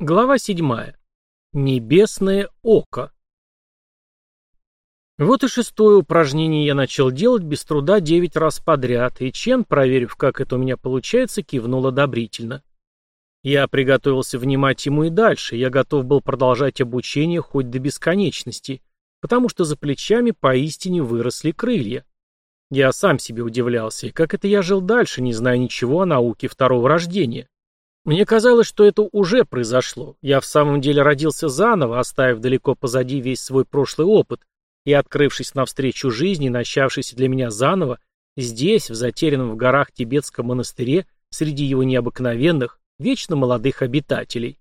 Глава 7. Небесное око. Вот и шестое упражнение я начал делать без труда девять раз подряд, и Чен, проверив, как это у меня получается, кивнул одобрительно. Я приготовился внимать ему и дальше, я готов был продолжать обучение хоть до бесконечности, потому что за плечами поистине выросли крылья. Я сам себе удивлялся, как это я жил дальше, не зная ничего о науке второго рождения. Мне казалось, что это уже произошло. Я в самом деле родился заново, оставив далеко позади весь свой прошлый опыт и открывшись навстречу жизни, начавшейся для меня заново, здесь, в затерянном в горах тибетском монастыре, среди его необыкновенных, вечно молодых обитателей.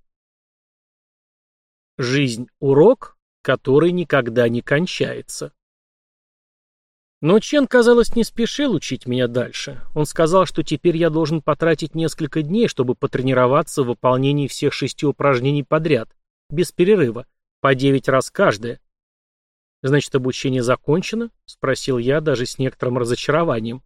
Жизнь – урок, который никогда не кончается. Но Чен, казалось, не спешил учить меня дальше. Он сказал, что теперь я должен потратить несколько дней, чтобы потренироваться в выполнении всех шести упражнений подряд, без перерыва, по девять раз каждое. «Значит, обучение закончено?» — спросил я даже с некоторым разочарованием.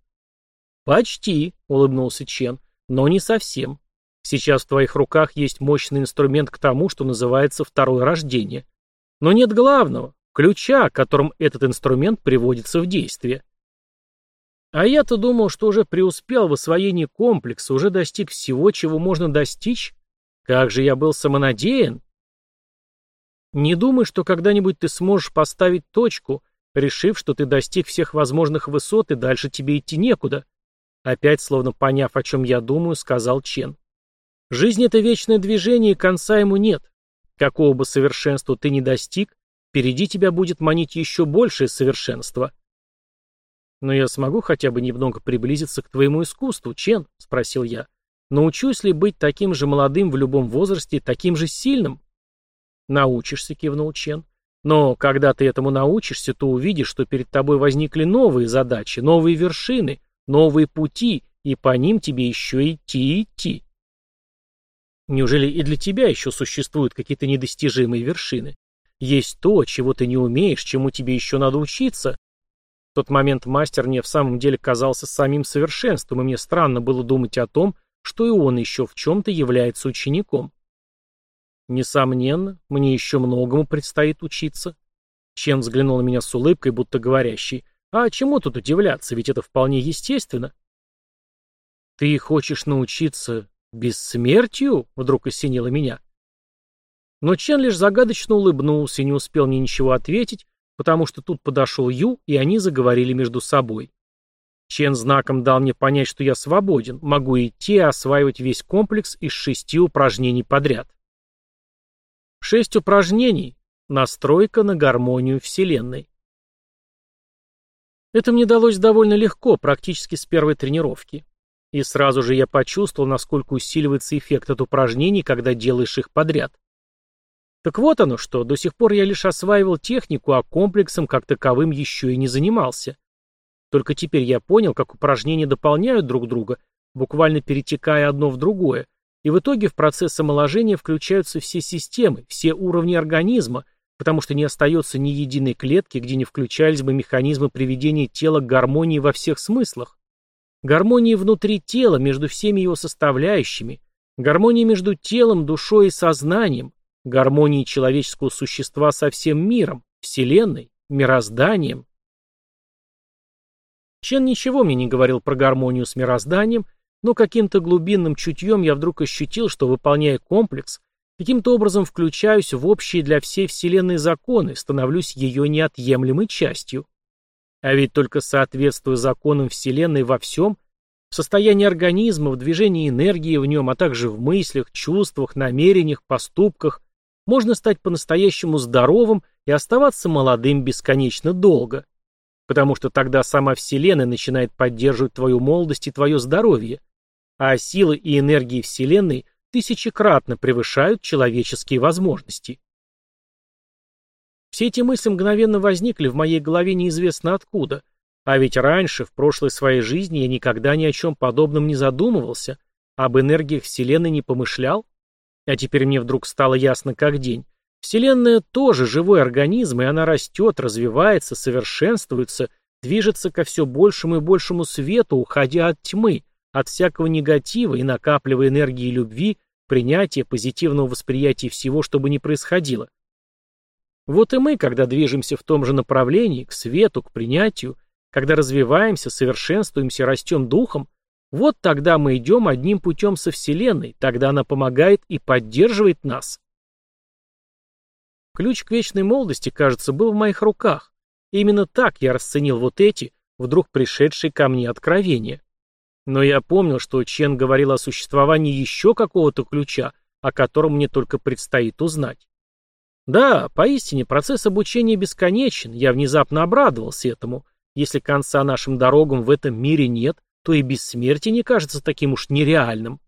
«Почти», — улыбнулся Чен, — «но не совсем. Сейчас в твоих руках есть мощный инструмент к тому, что называется второе рождение. Но нет главного, ключа, которым этот инструмент приводится в действие. А я-то думал, что уже преуспел в освоении комплекса, уже достиг всего, чего можно достичь. Как же я был самонадеян. Не думай, что когда-нибудь ты сможешь поставить точку, решив, что ты достиг всех возможных высот и дальше тебе идти некуда. Опять, словно поняв, о чем я думаю, сказал Чен. Жизнь — это вечное движение, и конца ему нет. Какого бы совершенства ты ни достиг, Впереди тебя будет манить еще большее совершенство. «Но я смогу хотя бы немного приблизиться к твоему искусству, Чен?» — спросил я. «Научусь ли быть таким же молодым в любом возрасте, таким же сильным?» «Научишься», — кивнул Чен. «Но когда ты этому научишься, то увидишь, что перед тобой возникли новые задачи, новые вершины, новые пути, и по ним тебе еще идти и идти». «Неужели и для тебя еще существуют какие-то недостижимые вершины?» Есть то, чего ты не умеешь, чему тебе еще надо учиться. В тот момент мастер мне в самом деле казался самим совершенством, и мне странно было думать о том, что и он еще в чем-то является учеником. Несомненно, мне еще многому предстоит учиться. Чем взглянул на меня с улыбкой, будто говорящий, а чему тут удивляться, ведь это вполне естественно. Ты хочешь научиться бессмертию? Вдруг осенило меня. Но Чен лишь загадочно улыбнулся и не успел мне ничего ответить, потому что тут подошел Ю, и они заговорили между собой. Чен знаком дал мне понять, что я свободен, могу идти осваивать весь комплекс из шести упражнений подряд. Шесть упражнений. Настройка на гармонию Вселенной. Это мне далось довольно легко, практически с первой тренировки. И сразу же я почувствовал, насколько усиливается эффект от упражнений, когда делаешь их подряд. Так вот оно что, до сих пор я лишь осваивал технику, а комплексом как таковым еще и не занимался. Только теперь я понял, как упражнения дополняют друг друга, буквально перетекая одно в другое, и в итоге в процесс омоложения включаются все системы, все уровни организма, потому что не остается ни единой клетки, где не включались бы механизмы приведения тела к гармонии во всех смыслах. Гармонии внутри тела, между всеми его составляющими, гармонии между телом, душой и сознанием, гармонии человеческого существа со всем миром, Вселенной, мирозданием. Чен ничего мне не говорил про гармонию с мирозданием, но каким-то глубинным чутьем я вдруг ощутил, что, выполняя комплекс, каким-то образом включаюсь в общие для всей Вселенной законы, становлюсь ее неотъемлемой частью. А ведь только соответствуя законам Вселенной во всем, в состоянии организма, в движении энергии в нем, а также в мыслях, чувствах, намерениях, поступках, можно стать по-настоящему здоровым и оставаться молодым бесконечно долго. Потому что тогда сама Вселенная начинает поддерживать твою молодость и твое здоровье, а силы и энергии Вселенной тысячекратно превышают человеческие возможности. Все эти мысли мгновенно возникли в моей голове неизвестно откуда, а ведь раньше, в прошлой своей жизни, я никогда ни о чем подобном не задумывался, об энергиях Вселенной не помышлял, а теперь мне вдруг стало ясно как день. Вселенная тоже живой организм, и она растет, развивается, совершенствуется, движется ко все большему и большему свету, уходя от тьмы, от всякого негатива и накапливая энергии любви принятия, позитивного восприятия всего, что бы ни происходило. Вот и мы, когда движемся в том же направлении, к свету, к принятию, когда развиваемся, совершенствуемся, растем духом, вот тогда мы идем одним путем со Вселенной, тогда она помогает и поддерживает нас. Ключ к вечной молодости, кажется, был в моих руках. Именно так я расценил вот эти, вдруг пришедшие ко мне откровения. Но я помнил, что Чен говорил о существовании еще какого-то ключа, о котором мне только предстоит узнать. Да, поистине, процесс обучения бесконечен, я внезапно обрадовался этому. Если конца нашим дорогам в этом мире нет, то и бессмертие не кажется таким уж нереальным.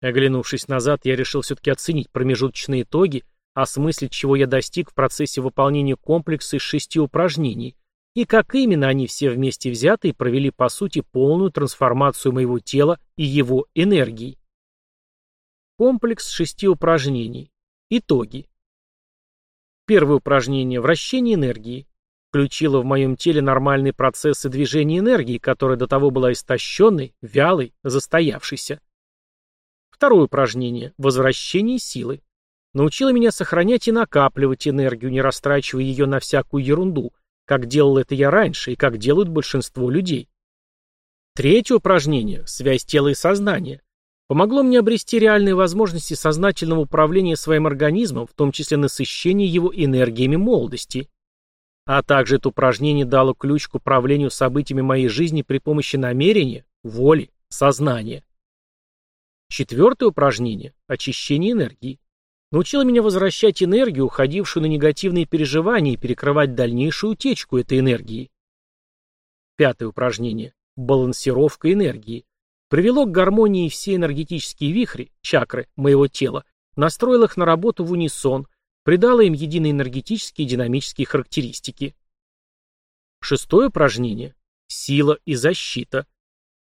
Оглянувшись назад, я решил все-таки оценить промежуточные итоги, осмыслить, чего я достиг в процессе выполнения комплекса из шести упражнений, и как именно они все вместе взятые провели по сути полную трансформацию моего тела и его энергии. Комплекс шести упражнений. Итоги. Первое упражнение – вращение энергии. Включило в моем теле нормальные процессы движения энергии, которая до того была истощенной, вялой, застоявшейся. Второе упражнение – возвращение силы. Научило меня сохранять и накапливать энергию, не растрачивая ее на всякую ерунду, как делал это я раньше и как делают большинство людей. Третье упражнение – связь тела и сознания. Помогло мне обрести реальные возможности сознательного управления своим организмом, в том числе насыщения его энергиями молодости. А также это упражнение дало ключ к управлению событиями моей жизни при помощи намерения, воли, сознания. Четвертое упражнение – очищение энергии научила меня возвращать энергию, уходившую на негативные переживания, и перекрывать дальнейшую утечку этой энергии. Пятое упражнение. Балансировка энергии. Привело к гармонии все энергетические вихри, чакры, моего тела, настроил их на работу в унисон, придало им единые энергетические и динамические характеристики. Шестое упражнение. Сила и защита.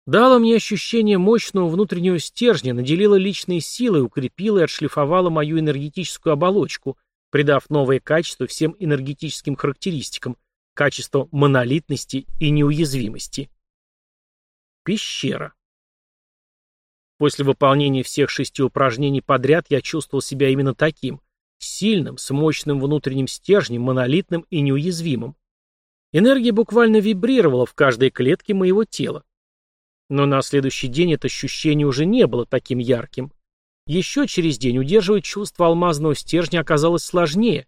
Дала мне ощущение мощного внутреннего стержня, наделила личной силой, укрепила и отшлифовала мою энергетическую оболочку, придав новое качество всем энергетическим характеристикам, качество монолитности и неуязвимости. Пещера. После выполнения всех шести упражнений подряд я чувствовал себя именно таким, сильным, с мощным внутренним стержнем, монолитным и неуязвимым. Энергия буквально вибрировала в каждой клетке моего тела. Но на следующий день это ощущение уже не было таким ярким. Еще через день удерживать чувство алмазного стержня оказалось сложнее.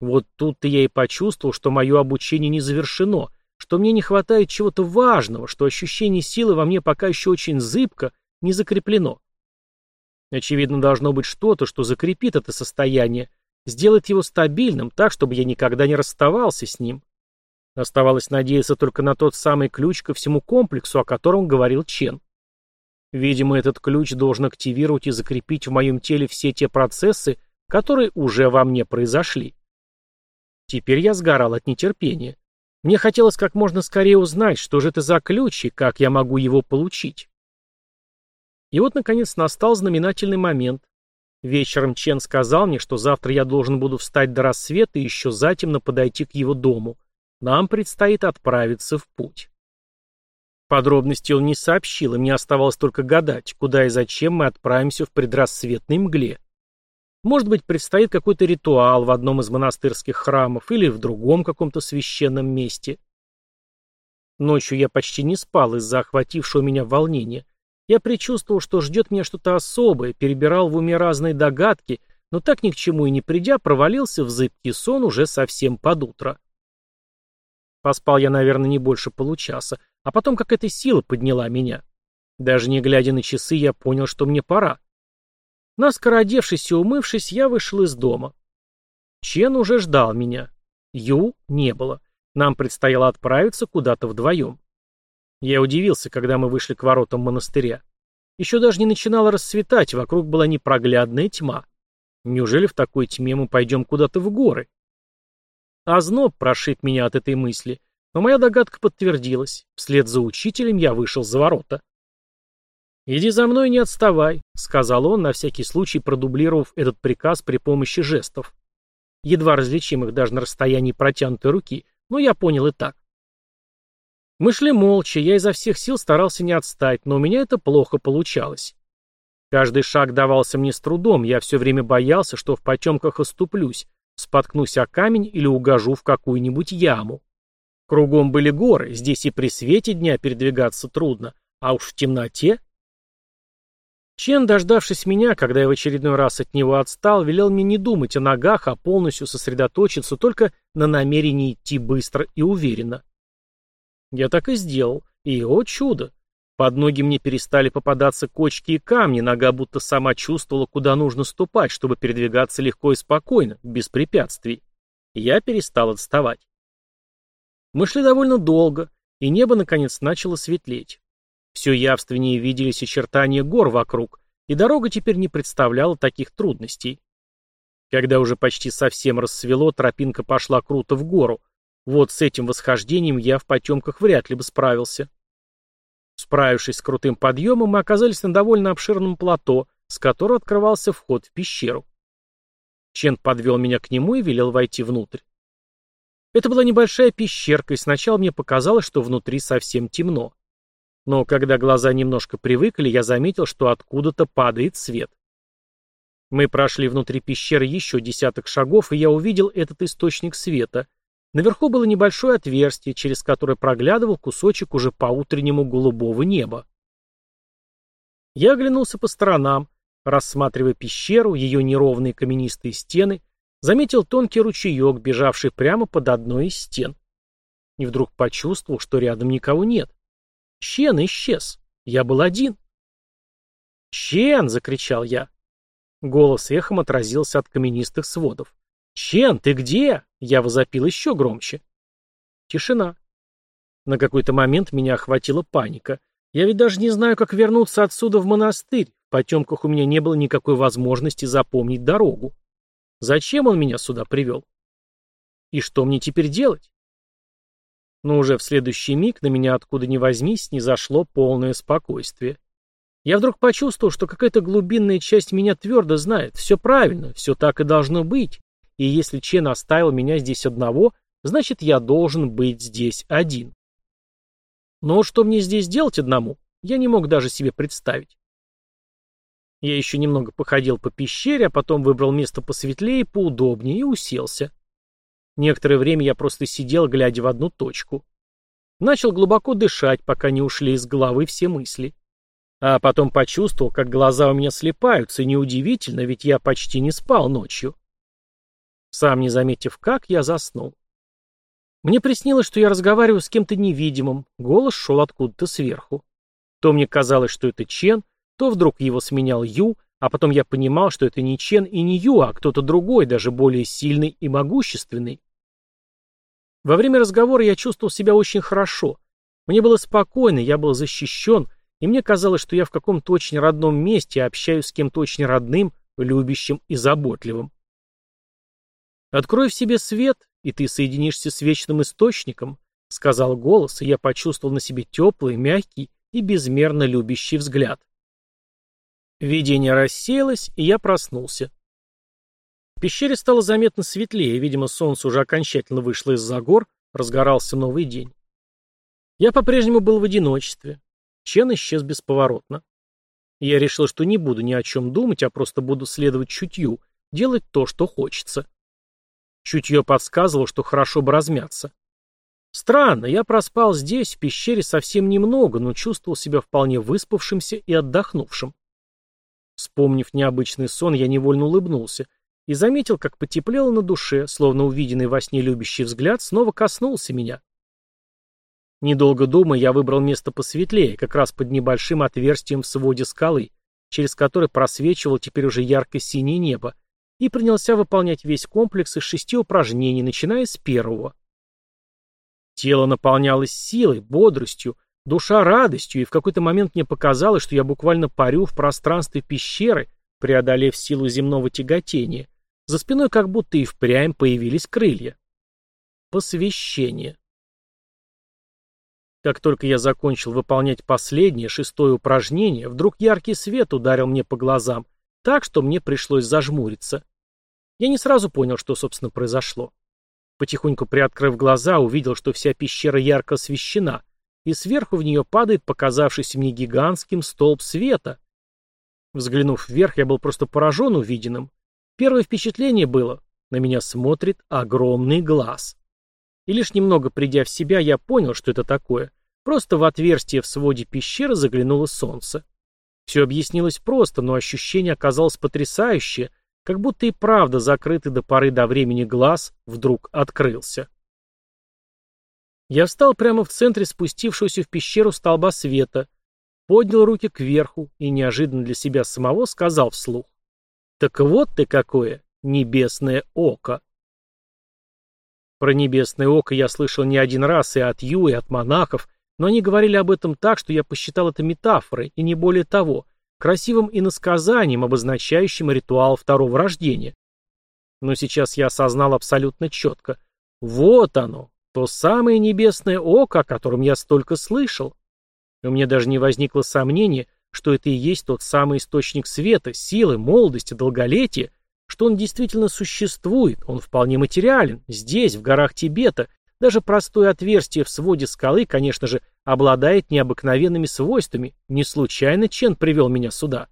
Вот тут-то я и почувствовал, что мое обучение не завершено, что мне не хватает чего-то важного, что ощущение силы во мне пока еще очень зыбко, не закреплено. Очевидно, должно быть что-то, что закрепит это состояние, сделает его стабильным так, чтобы я никогда не расставался с ним. Оставалось надеяться только на тот самый ключ ко всему комплексу, о котором говорил Чен. Видимо, этот ключ должен активировать и закрепить в моем теле все те процессы, которые уже во мне произошли. Теперь я сгорал от нетерпения. Мне хотелось как можно скорее узнать, что же это за ключ и как я могу его получить. И вот, наконец, настал знаменательный момент. Вечером Чен сказал мне, что завтра я должен буду встать до рассвета и еще затемно подойти к его дому. Нам предстоит отправиться в путь. Подробности он не сообщил, и мне оставалось только гадать, куда и зачем мы отправимся в предрассветной мгле. Может быть, предстоит какой-то ритуал в одном из монастырских храмов или в другом каком-то священном месте. Ночью я почти не спал из-за охватившего меня волнения. Я предчувствовал, что ждет меня что-то особое, перебирал в уме разные догадки, но так ни к чему и не придя, провалился в зыбкий сон уже совсем под утро. Поспал я, наверное, не больше получаса, а потом какая-то сила подняла меня. Даже не глядя на часы, я понял, что мне пора. Наскоро одевшись и умывшись, я вышел из дома. Чен уже ждал меня. Ю не было. Нам предстояло отправиться куда-то вдвоем. Я удивился, когда мы вышли к воротам монастыря. Еще даже не начинало расцветать, вокруг была непроглядная тьма. Неужели в такой тьме мы пойдем куда-то в горы? Озноб прошиб меня от этой мысли, но моя догадка подтвердилась. Вслед за учителем я вышел за ворота. «Иди за мной, не отставай», — сказал он, на всякий случай продублировав этот приказ при помощи жестов. Едва различимых даже на расстоянии протянутой руки, но я понял и так. Мы шли молча, я изо всех сил старался не отстать, но у меня это плохо получалось. Каждый шаг давался мне с трудом, я все время боялся, что в потемках оступлюсь, споткнусь о камень или угожу в какую-нибудь яму. Кругом были горы, здесь и при свете дня передвигаться трудно, а уж в темноте... Чен, дождавшись меня, когда я в очередной раз от него отстал, велел мне не думать о ногах, а полностью сосредоточиться только на намерении идти быстро и уверенно. Я так и сделал, и, о чудо, под ноги мне перестали попадаться кочки и камни, нога будто сама чувствовала, куда нужно ступать, чтобы передвигаться легко и спокойно, без препятствий. Я перестал отставать. Мы шли довольно долго, и небо наконец начало светлеть. Все явственнее виделись очертания гор вокруг, и дорога теперь не представляла таких трудностей. Когда уже почти совсем рассвело, тропинка пошла круто в гору. Вот с этим восхождением я в потемках вряд ли бы справился. Справившись с крутым подъемом, мы оказались на довольно обширном плато, с которого открывался вход в пещеру. Чен подвел меня к нему и велел войти внутрь. Это была небольшая пещерка, и сначала мне показалось, что внутри совсем темно. Но когда глаза немножко привыкли, я заметил, что откуда-то падает свет. Мы прошли внутри пещеры еще десяток шагов, и я увидел этот источник света. Наверху было небольшое отверстие, через которое проглядывал кусочек уже по-утреннему голубого неба. Я оглянулся по сторонам, рассматривая пещеру, ее неровные каменистые стены, заметил тонкий ручеек, бежавший прямо под одной из стен. И вдруг почувствовал, что рядом никого нет. Чен исчез. Я был один. «Чен!» — закричал я. Голос эхом отразился от каменистых сводов. «Чен, ты где?» — я возопил еще громче. Тишина. На какой-то момент меня охватила паника. Я ведь даже не знаю, как вернуться отсюда в монастырь. В потемках у меня не было никакой возможности запомнить дорогу. Зачем он меня сюда привел? И что мне теперь делать? Но уже в следующий миг на меня откуда ни возьмись не зашло полное спокойствие. Я вдруг почувствовал, что какая-то глубинная часть меня твердо знает. Все правильно, все так и должно быть. И если Чен оставил меня здесь одного, значит, я должен быть здесь один. Но что мне здесь делать одному, я не мог даже себе представить. Я еще немного походил по пещере, а потом выбрал место посветлее, поудобнее и уселся. Некоторое время я просто сидел, глядя в одну точку. Начал глубоко дышать, пока не ушли из головы все мысли. А потом почувствовал, как глаза у меня слепаются, и неудивительно, ведь я почти не спал ночью. Сам не заметив как, я заснул. Мне приснилось, что я разговариваю с кем-то невидимым, голос шел откуда-то сверху. То мне казалось, что это Чен, то вдруг его сменял Ю, а потом я понимал, что это не Чен и не Ю, а кто-то другой, даже более сильный и могущественный. Во время разговора я чувствовал себя очень хорошо. Мне было спокойно, я был защищен, и мне казалось, что я в каком-то очень родном месте общаюсь с кем-то очень родным, любящим и заботливым. «Открой в себе свет, и ты соединишься с вечным источником», — сказал голос, и я почувствовал на себе теплый, мягкий и безмерно любящий взгляд. Видение рассеялось, и я проснулся. В пещере стало заметно светлее, видимо, солнце уже окончательно вышло из-за гор, разгорался новый день. Я по-прежнему был в одиночестве. Чен исчез бесповоротно. Я решил, что не буду ни о чем думать, а просто буду следовать чутью, делать то, что хочется. Чутье подсказывало, что хорошо бы размяться. Странно, я проспал здесь, в пещере, совсем немного, но чувствовал себя вполне выспавшимся и отдохнувшим. Вспомнив необычный сон, я невольно улыбнулся и заметил, как потеплело на душе, словно увиденный во сне любящий взгляд снова коснулся меня. Недолго думая, я выбрал место посветлее, как раз под небольшим отверстием в своде скалы, через которое просвечивало теперь уже ярко-синее небо, и принялся выполнять весь комплекс из шести упражнений, начиная с первого. Тело наполнялось силой, бодростью, Душа радостью, и в какой-то момент мне показалось, что я буквально парю в пространстве пещеры, преодолев силу земного тяготения. За спиной как будто и впрямь появились крылья. Посвящение. Как только я закончил выполнять последнее, шестое упражнение, вдруг яркий свет ударил мне по глазам, так, что мне пришлось зажмуриться. Я не сразу понял, что, собственно, произошло. Потихоньку приоткрыв глаза, увидел, что вся пещера ярко освещена, и сверху в нее падает показавшийся мне гигантским столб света. Взглянув вверх, я был просто поражен увиденным. Первое впечатление было — на меня смотрит огромный глаз. И лишь немного придя в себя, я понял, что это такое. Просто в отверстие в своде пещеры заглянуло солнце. Все объяснилось просто, но ощущение оказалось потрясающее, как будто и правда закрытый до поры до времени глаз вдруг открылся. Я встал прямо в центре спустившегося в пещеру столба света, поднял руки кверху и неожиданно для себя самого сказал вслух. «Так вот ты какое, небесное око!» Про небесное око я слышал не один раз и от Ю, и от монахов, но они говорили об этом так, что я посчитал это метафорой, и не более того, красивым иносказанием, обозначающим ритуал второго рождения. Но сейчас я осознал абсолютно четко. Вот оно, то самое небесное око, о котором я столько слышал. И у меня даже не возникло сомнения, что это и есть тот самый источник света, силы, молодости, долголетия, что он действительно существует, он вполне материален, здесь, в горах Тибета, даже простое отверстие в своде скалы, конечно же, обладает необыкновенными свойствами, не случайно Чен привел меня сюда.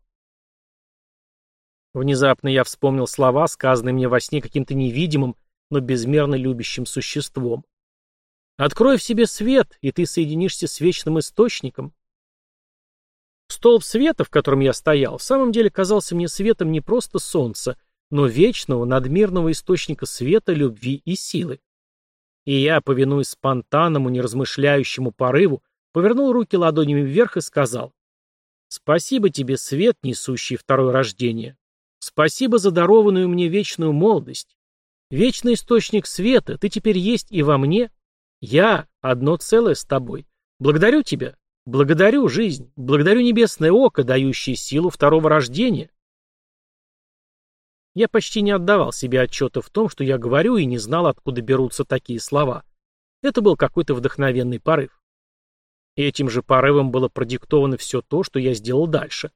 Внезапно я вспомнил слова, сказанные мне во сне каким-то невидимым, но безмерно любящим существом. Открой в себе свет, и ты соединишься с вечным источником. Столб света, в котором я стоял, в самом деле казался мне светом не просто солнца, но вечного, надмирного источника света, любви и силы. И я, повинуясь спонтанному, неразмышляющему порыву, повернул руки ладонями вверх и сказал «Спасибо тебе, свет, несущий второе рождение. Спасибо за дарованную мне вечную молодость. Вечный источник света, ты теперь есть и во мне, я одно целое с тобой. Благодарю тебя. Благодарю жизнь. Благодарю небесное око, дающее силу второго рождения. Я почти не отдавал себе отчета в том, что я говорю, и не знал, откуда берутся такие слова. Это был какой-то вдохновенный порыв. И этим же порывом было продиктовано все то, что я сделал дальше.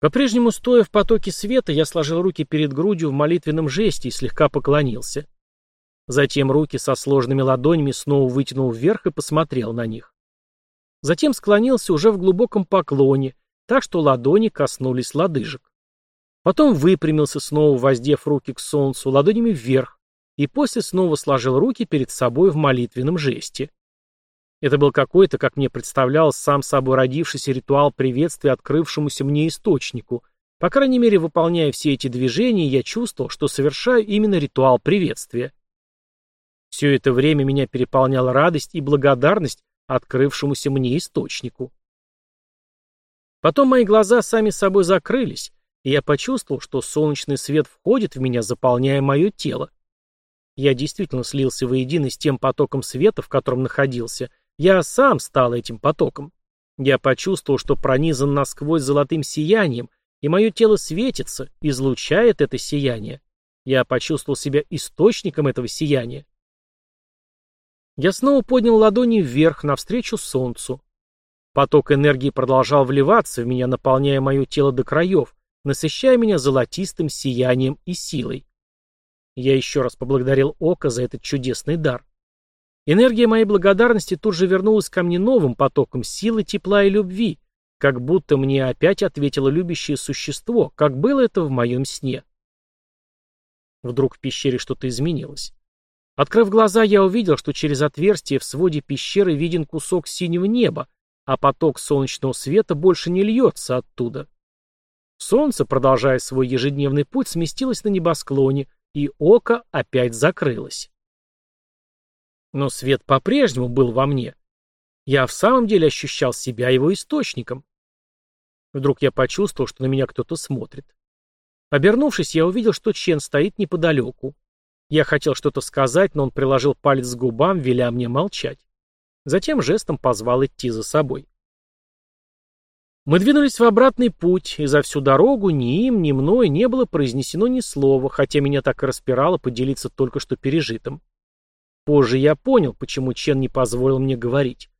По-прежнему, стоя в потоке света, я сложил руки перед грудью в молитвенном жесте и слегка поклонился. Затем руки со сложными ладонями снова вытянул вверх и посмотрел на них. Затем склонился уже в глубоком поклоне, так что ладони коснулись лодыжек. Потом выпрямился, снова воздев руки к солнцу, ладонями вверх, и после снова сложил руки перед собой в молитвенном жесте. Это был какой-то, как мне представлялось, сам собой родившийся ритуал приветствия открывшемуся мне источнику. По крайней мере, выполняя все эти движения, я чувствовал, что совершаю именно ритуал приветствия. Все это время меня переполняла радость и благодарность открывшемуся мне источнику. Потом мои глаза сами собой закрылись, и я почувствовал, что солнечный свет входит в меня, заполняя мое тело. Я действительно слился воедино с тем потоком света, в котором находился. Я сам стал этим потоком. Я почувствовал, что пронизан насквозь золотым сиянием, и мое тело светится, излучает это сияние. Я почувствовал себя источником этого сияния. Я снова поднял ладони вверх, навстречу солнцу. Поток энергии продолжал вливаться в меня, наполняя мое тело до краев, насыщая меня золотистым сиянием и силой. Я еще раз поблагодарил Ока за этот чудесный дар. Энергия моей благодарности тут же вернулась ко мне новым потоком силы, тепла и любви, как будто мне опять ответило любящее существо, как было это в моем сне. Вдруг в пещере что-то изменилось. Открыв глаза, я увидел, что через отверстие в своде пещеры виден кусок синего неба, а поток солнечного света больше не льется оттуда. Солнце, продолжая свой ежедневный путь, сместилось на небосклоне, и око опять закрылось. Но свет по-прежнему был во мне. Я в самом деле ощущал себя его источником. Вдруг я почувствовал, что на меня кто-то смотрит. Обернувшись, я увидел, что Чен стоит неподалеку. Я хотел что-то сказать, но он приложил палец к губам, веля мне молчать. Затем жестом позвал идти за собой. Мы двинулись в обратный путь, и за всю дорогу ни им, ни мной не было произнесено ни слова, хотя меня так и распирало поделиться только что пережитым. Позже я понял, почему Чен не позволил мне говорить.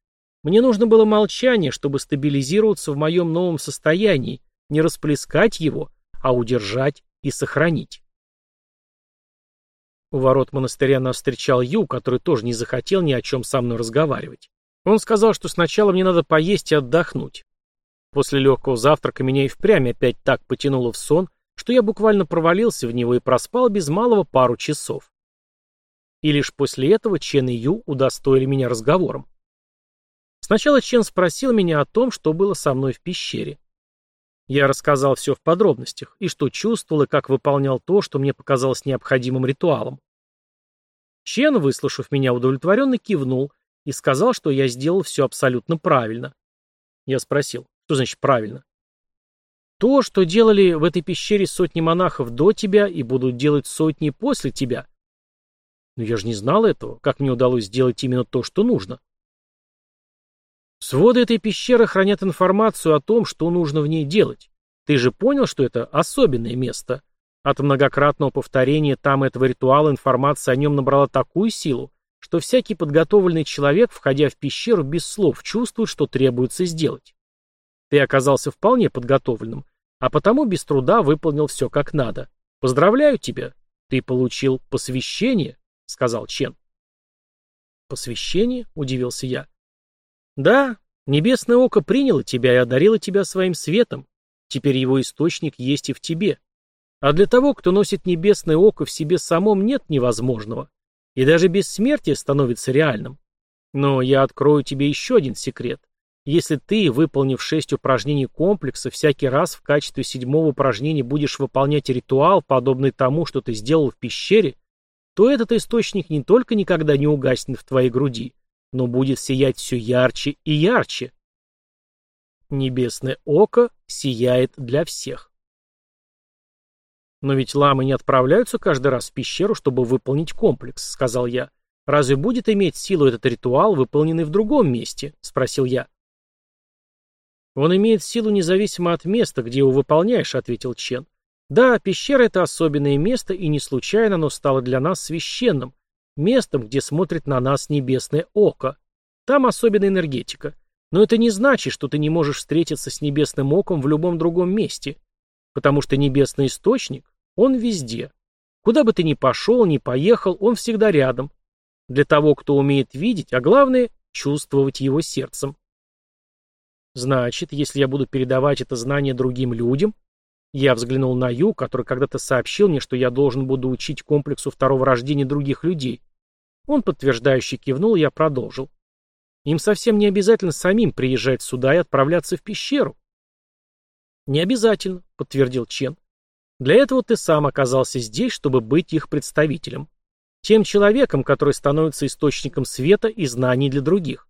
Мне нужно было молчание, чтобы стабилизироваться в моем новом состоянии, не расплескать его, а удержать и сохранить. У ворот монастыря нас встречал Ю, который тоже не захотел ни о чем со мной разговаривать. Он сказал, что сначала мне надо поесть и отдохнуть. После легкого завтрака меня и впрямь опять так потянуло в сон, что я буквально провалился в него и проспал без малого пару часов. И лишь после этого Чен и Ю удостоили меня разговором. Сначала Чен спросил меня о том, что было со мной в пещере. Я рассказал все в подробностях, и что чувствовал, и как выполнял то, что мне показалось необходимым ритуалом. Чен, выслушав меня, удовлетворенно кивнул и сказал, что я сделал все абсолютно правильно. Я спросил, что значит правильно? То, что делали в этой пещере сотни монахов до тебя и будут делать сотни после тебя. Но я же не знал этого, как мне удалось сделать именно то, что нужно. Своды этой пещеры хранят информацию о том, что нужно в ней делать. Ты же понял, что это особенное место? От многократного повторения там этого ритуала информация о нем набрала такую силу, что всякий подготовленный человек, входя в пещеру, без слов чувствует, что требуется сделать. Ты оказался вполне подготовленным, а потому без труда выполнил все как надо. Поздравляю тебя, ты получил посвящение, сказал Чен. Посвящение? Удивился я. Да, небесное око приняло тебя и одарило тебя своим светом. Теперь его источник есть и в тебе. А для того, кто носит небесное око в себе самом, нет невозможного. И даже бессмертие становится реальным. Но я открою тебе еще один секрет. Если ты, выполнив шесть упражнений комплекса, всякий раз в качестве седьмого упражнения будешь выполнять ритуал, подобный тому, что ты сделал в пещере, то этот источник не только никогда не угаснет в твоей груди, но будет сиять все ярче и ярче. Небесное око сияет для всех. «Но ведь ламы не отправляются каждый раз в пещеру, чтобы выполнить комплекс», — сказал я. «Разве будет иметь силу этот ритуал, выполненный в другом месте?» — спросил я. «Он имеет силу независимо от места, где его выполняешь», — ответил Чен. «Да, пещера — это особенное место, и не случайно оно стало для нас священным, местом, где смотрит на нас небесное око. Там особенная энергетика. Но это не значит, что ты не можешь встретиться с небесным оком в любом другом месте, потому что небесный источник он везде. Куда бы ты ни пошел, ни поехал, он всегда рядом. Для того, кто умеет видеть, а главное – чувствовать его сердцем. Значит, если я буду передавать это знание другим людям, я взглянул на Ю, который когда-то сообщил мне, что я должен буду учить комплексу второго рождения других людей. Он подтверждающе кивнул, и я продолжил. Им совсем не обязательно самим приезжать сюда и отправляться в пещеру. Не обязательно, подтвердил Чен. Для этого ты сам оказался здесь, чтобы быть их представителем. Тем человеком, который становится источником света и знаний для других.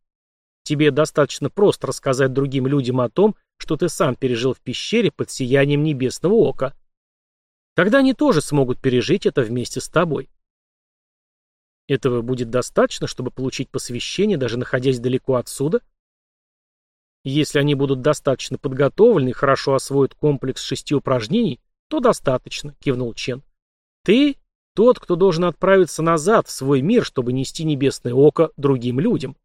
Тебе достаточно просто рассказать другим людям о том, что ты сам пережил в пещере под сиянием небесного ока. Тогда они тоже смогут пережить это вместе с тобой. Этого будет достаточно, чтобы получить посвящение, даже находясь далеко отсюда? Если они будут достаточно подготовлены и хорошо освоят комплекс шести упражнений, то достаточно, кивнул Чен. Ты тот, кто должен отправиться назад в свой мир, чтобы нести небесное око другим людям.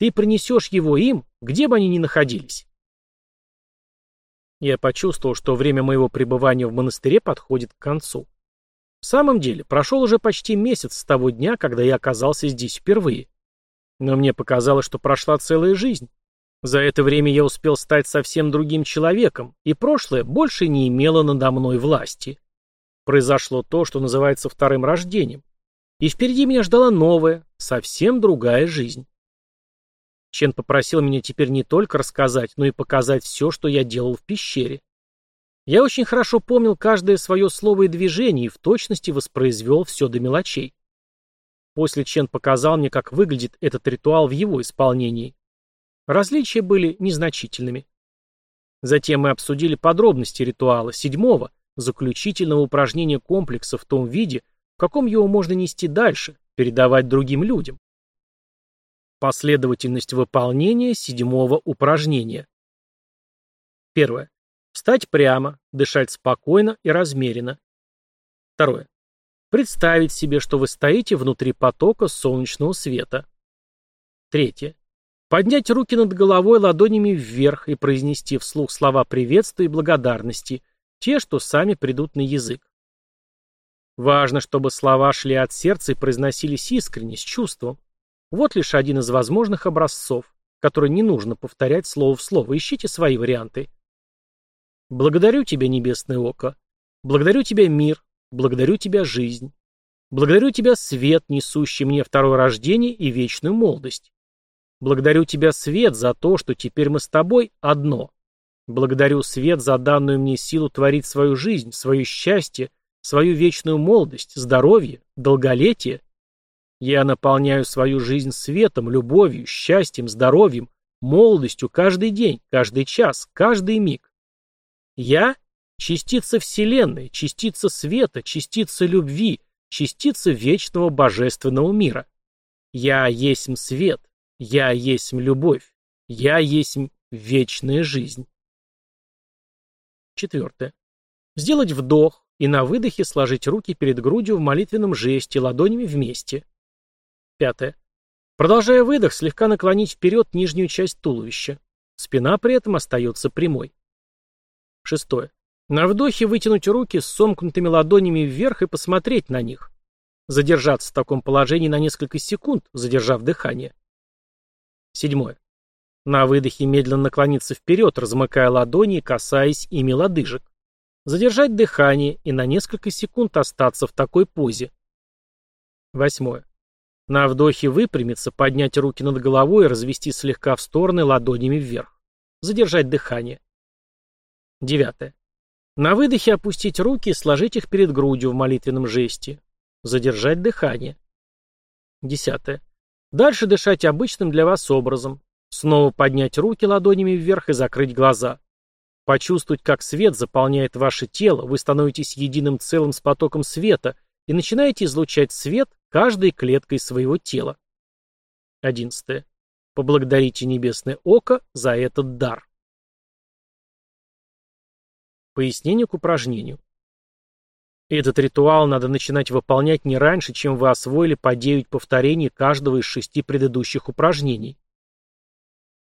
Ты принесешь его им, где бы они ни находились. Я почувствовал, что время моего пребывания в монастыре подходит к концу. В самом деле, прошел уже почти месяц с того дня, когда я оказался здесь впервые. Но мне показалось, что прошла целая жизнь. За это время я успел стать совсем другим человеком, и прошлое больше не имело надо мной власти. Произошло то, что называется вторым рождением. И впереди меня ждала новая, совсем другая жизнь. Чен попросил меня теперь не только рассказать, но и показать все, что я делал в пещере. Я очень хорошо помнил каждое свое слово и движение и в точности воспроизвел все до мелочей. После Чен показал мне, как выглядит этот ритуал в его исполнении. Различия были незначительными. Затем мы обсудили подробности ритуала седьмого, заключительного упражнения комплекса в том виде, в каком его можно нести дальше, передавать другим людям. Последовательность выполнения седьмого упражнения. Первое. Встать прямо, дышать спокойно и размеренно. Второе. Представить себе, что вы стоите внутри потока солнечного света. Третье. Поднять руки над головой ладонями вверх и произнести вслух слова приветствия и благодарности, те, что сами придут на язык. Важно, чтобы слова шли от сердца и произносились искренне, с чувством. Вот лишь один из возможных образцов, который не нужно повторять слово в слово. Ищите свои варианты. Благодарю тебя, небесное око. Благодарю тебя, мир. Благодарю тебя, жизнь. Благодарю тебя, свет, несущий мне второе рождение и вечную молодость. Благодарю тебя, свет, за то, что теперь мы с тобой одно. Благодарю, свет, за данную мне силу творить свою жизнь, свое счастье, свою вечную молодость, здоровье, долголетие. Я наполняю свою жизнь светом, любовью, счастьем, здоровьем, молодостью каждый день, каждый час, каждый миг. Я — частица Вселенной, частица света, частица любви, частица вечного божественного мира. Я есть свет, я есть любовь, я есть вечная жизнь. Четвертое. Сделать вдох и на выдохе сложить руки перед грудью в молитвенном жесте, ладонями вместе. Пятое. Продолжая выдох, слегка наклонить вперед нижнюю часть туловища. Спина при этом остается прямой. Шестое. На вдохе вытянуть руки с сомкнутыми ладонями вверх и посмотреть на них. Задержаться в таком положении на несколько секунд, задержав дыхание. Седьмое. На выдохе медленно наклониться вперед, размыкая ладони и касаясь ими лодыжек. Задержать дыхание и на несколько секунд остаться в такой позе. Восьмое. На вдохе выпрямиться, поднять руки над головой и развести слегка в стороны ладонями вверх. Задержать дыхание. Девятое. На выдохе опустить руки и сложить их перед грудью в молитвенном жесте. Задержать дыхание. Десятое. Дальше дышать обычным для вас образом. Снова поднять руки ладонями вверх и закрыть глаза. Почувствовать, как свет заполняет ваше тело, вы становитесь единым целым с потоком света и начинаете излучать свет каждой клеткой своего тела. Одиннадцатое. Поблагодарите Небесное Око за этот дар. Пояснение к упражнению. Этот ритуал надо начинать выполнять не раньше, чем вы освоили по 9 повторений каждого из шести предыдущих упражнений.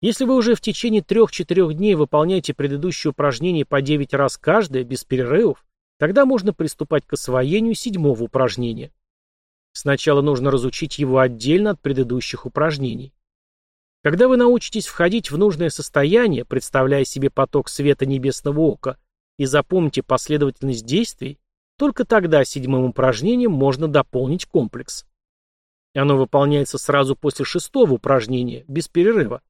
Если вы уже в течение 3-4 дней выполняете предыдущие упражнения по 9 раз каждое, без перерывов, тогда можно приступать к освоению седьмого упражнения. Сначала нужно разучить его отдельно от предыдущих упражнений. Когда вы научитесь входить в нужное состояние, представляя себе поток света небесного ока, и запомните последовательность действий, только тогда седьмым упражнением можно дополнить комплекс. Оно выполняется сразу после шестого упражнения, без перерыва.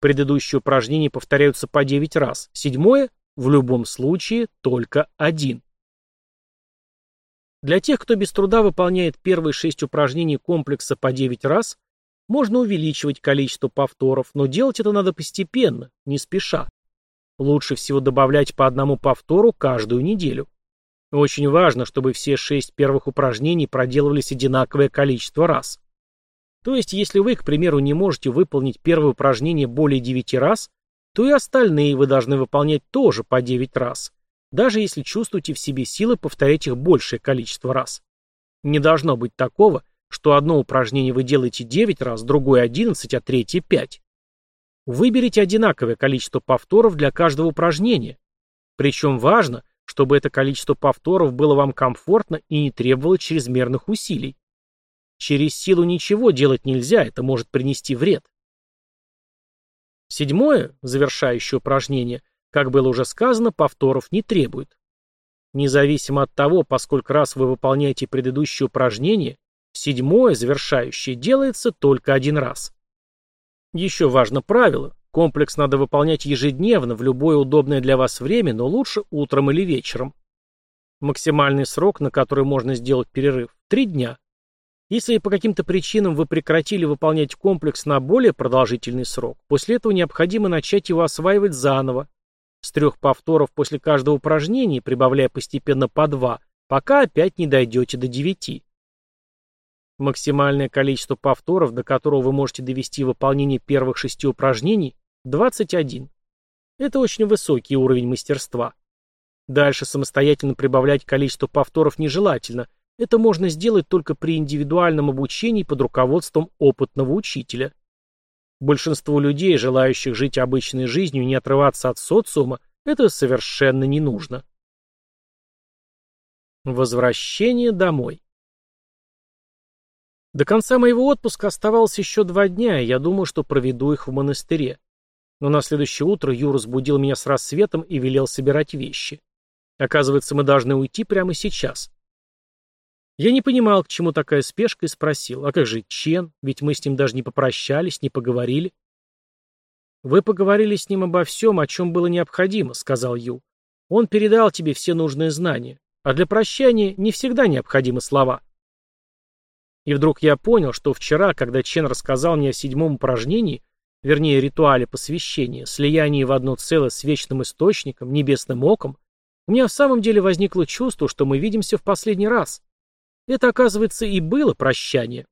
Предыдущие упражнения повторяются по 9 раз, седьмое в любом случае только один. Для тех, кто без труда выполняет первые шесть упражнений комплекса по 9 раз, можно увеличивать количество повторов, но делать это надо постепенно, не спеша. Лучше всего добавлять по одному повтору каждую неделю. Очень важно, чтобы все шесть первых упражнений проделывались одинаковое количество раз. То есть, если вы, к примеру, не можете выполнить первое упражнение более 9 раз, то и остальные вы должны выполнять тоже по 9 раз, даже если чувствуете в себе силы повторять их большее количество раз. Не должно быть такого, что одно упражнение вы делаете 9 раз, другое 11, а третье 5. Выберите одинаковое количество повторов для каждого упражнения. Причем важно, чтобы это количество повторов было вам комфортно и не требовало чрезмерных усилий. Через силу ничего делать нельзя, это может принести вред. Седьмое, завершающее упражнение, как было уже сказано, повторов не требует. Независимо от того, поскольку раз вы выполняете предыдущее упражнение, седьмое, завершающее, делается только один раз. Еще важно правило. Комплекс надо выполнять ежедневно, в любое удобное для вас время, но лучше утром или вечером. Максимальный срок, на который можно сделать перерыв – три дня. Если по каким-то причинам вы прекратили выполнять комплекс на более продолжительный срок, после этого необходимо начать его осваивать заново. С трех повторов после каждого упражнения, прибавляя постепенно по два, пока опять не дойдете до девяти. Максимальное количество повторов, до которого вы можете довести выполнение первых шести упражнений – 21. Это очень высокий уровень мастерства. Дальше самостоятельно прибавлять количество повторов нежелательно. Это можно сделать только при индивидуальном обучении под руководством опытного учителя. Большинству людей, желающих жить обычной жизнью и не отрываться от социума, это совершенно не нужно. Возвращение домой. До конца моего отпуска оставалось еще два дня, и я думал, что проведу их в монастыре. Но на следующее утро Юра разбудил меня с рассветом и велел собирать вещи. Оказывается, мы должны уйти прямо сейчас. Я не понимал, к чему такая спешка, и спросил, а как же Чен, ведь мы с ним даже не попрощались, не поговорили. «Вы поговорили с ним обо всем, о чем было необходимо», — сказал Ю. «Он передал тебе все нужные знания, а для прощания не всегда необходимы слова». И вдруг я понял, что вчера, когда Чен рассказал мне о седьмом упражнении, вернее ритуале посвящения, слиянии в одно целое с вечным источником, небесным оком, у меня в самом деле возникло чувство, что мы видимся в последний раз. Это, оказывается, и было прощание.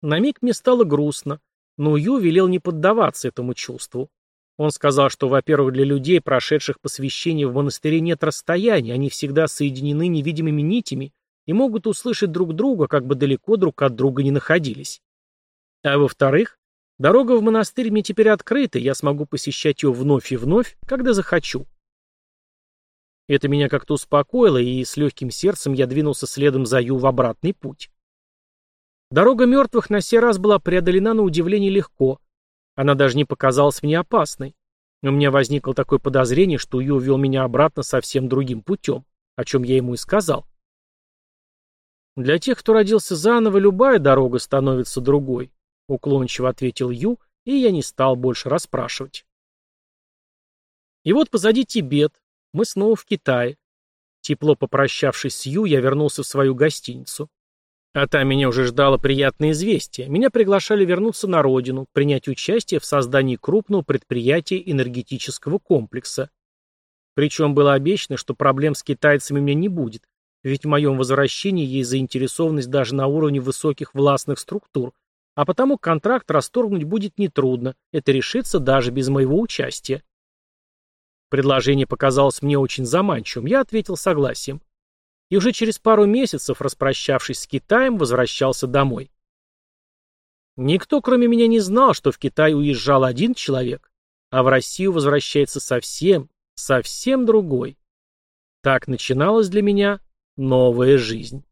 На миг мне стало грустно, но Ю велел не поддаваться этому чувству. Он сказал, что, во-первых, для людей, прошедших посвящение в монастыре, нет расстояния, они всегда соединены невидимыми нитями и могут услышать друг друга, как бы далеко друг от друга не находились. А во-вторых, дорога в монастырь мне теперь открыта, я смогу посещать ее вновь и вновь, когда захочу. Это меня как-то успокоило, и с легким сердцем я двинулся следом за Ю в обратный путь. Дорога мертвых на сей раз была преодолена на удивление легко. Она даже не показалась мне опасной. У меня возникло такое подозрение, что Ю вел меня обратно совсем другим путем, о чем я ему и сказал. «Для тех, кто родился заново, любая дорога становится другой», — уклончиво ответил Ю, и я не стал больше расспрашивать. И вот позади Тибет, мы снова в Китае. Тепло попрощавшись с Ю, я вернулся в свою гостиницу. А там меня уже ждало приятное известие. Меня приглашали вернуться на родину, принять участие в создании крупного предприятия энергетического комплекса. Причем было обещано, что проблем с китайцами меня не будет, ведь в моем возвращении есть заинтересованность даже на уровне высоких властных структур, а потому контракт расторгнуть будет нетрудно, это решится даже без моего участия. Предложение показалось мне очень заманчивым, я ответил согласием и уже через пару месяцев, распрощавшись с Китаем, возвращался домой. Никто, кроме меня, не знал, что в Китай уезжал один человек, а в Россию возвращается совсем, совсем другой. Так начиналась для меня новая жизнь.